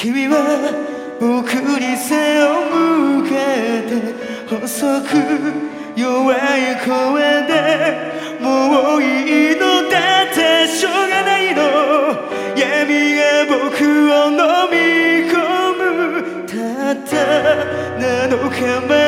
君は僕に背を向けて細く弱い声でもういいのだってしょうがないの闇が僕を飲み込む。たった7日前